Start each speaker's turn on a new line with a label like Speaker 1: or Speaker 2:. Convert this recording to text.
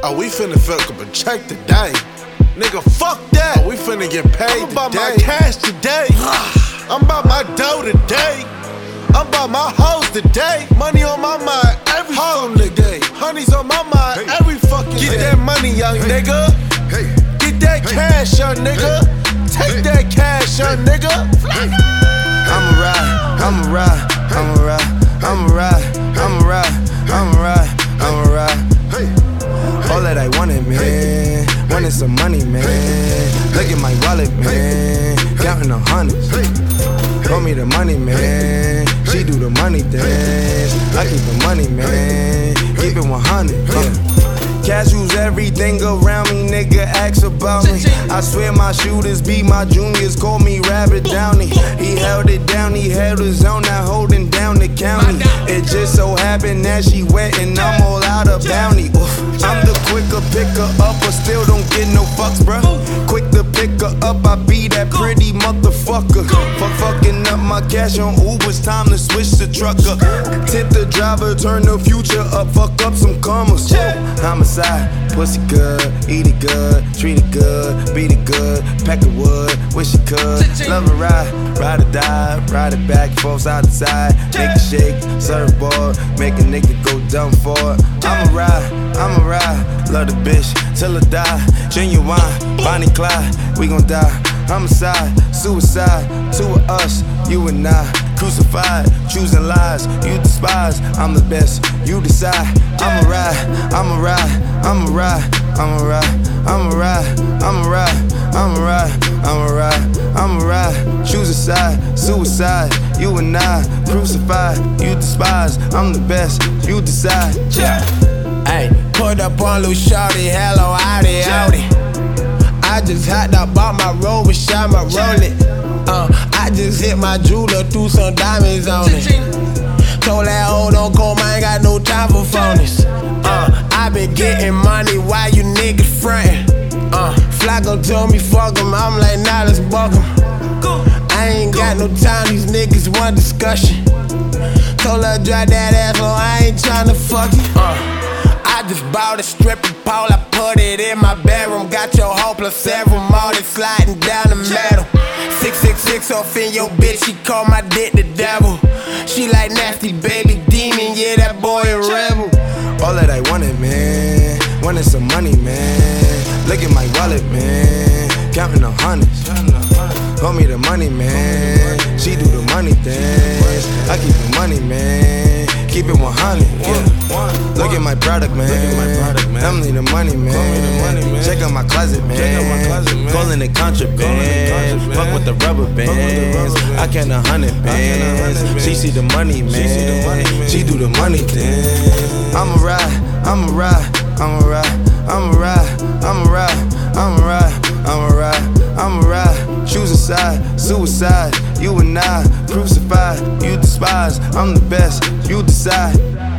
Speaker 1: Oh, we finna fuck up a check today. Nigga, fuck that. Oh, we finna get paid I'm about today. my cash today. I'm about my dough today. I'm about my hoes today. Money on my mind every home today. Honey's on my mind hey. every fucking day Get day. that money, young hey. nigga. Hey. Get that cash, young nigga. Take that cash, young nigga.
Speaker 2: I'ma ride, I'ma ride, Look at my wallet, man. Counting the hundreds. Call me the money, man. She do the money dance. I keep the money, man. Keep it 100. Yeah. Casuals, everything around me, nigga acts about me. I swear my shooters be my juniors, call me Robert Downey. He held it down, he held his own, now holding down the county. It just so happened that she wet and I'm all out of bounty. Oof. I'm For fucking up my cash on Uber's time to switch to trucker. Tip the driver, turn the future up, fuck up some commas. Homicide. Pussy good, eat it good, treat it good, beat it good, pack of wood, wish you could. Love a ride, ride or die, ride it back, forth side to side. Make it shake, surfboard, make a nigga go dumb for it. I'ma ride, I'ma ride, love the bitch till I die. Genuine, Bonnie Clyde, we gon' die. Homicide, suicide, two of us, you and I. Crucified, choosing lies, you despise. I'm the best, you decide. I'ma ride, I'ma ride, I'ma ride, I'ma ride, I'ma ride, I'ma ride, I'ma ride, I'ma ride, I'ma ride. Choose a side, suicide, you and I. Crucified, you despise. I'm the best, you decide.
Speaker 3: Yeah. Hey, put up on Lou Shorty, hello. I just hopped up, bought my robe and shot my roll it. Uh, I just hit my jeweler, threw some diamonds on it. Told that hoe don't call, I ain't got no time for phonies. Uh, I been getting money, why you niggas frontin'? Uh, Flacco told me fuck him, I'm like, nah, let's buck him. I ain't got no time, these niggas want discussion. Told her drop that ass, oh, I ain't tryna fuck you. Uh, just bought a stripper pole, I put it in my bedroom. Got your whole plus several more, sliding down the metal. 666 off in your bitch, she call my dick the devil. She like nasty baby demon, yeah, that boy a rebel.
Speaker 2: All that I wanted, man, wanted some money, man. Look at my wallet, man, counting the hundreds. Call me the money, man. She do the money things. I keep the money, man. Keep it 100, yeah. Look at my product, man. I'm the money, man. Check out my closet, man. Calling it contraband. Fuck with the rubber bands. I can a hundred bands. She see the money, man. She do the money thing. I'ma ride, I'ma ride, I'ma ride, I'ma ride, I'ma ride, I'ma ride, I'ma ride, I'ma ride. Choose a side, suicide. You and I, crucified, you despise. I'm the best, you decide.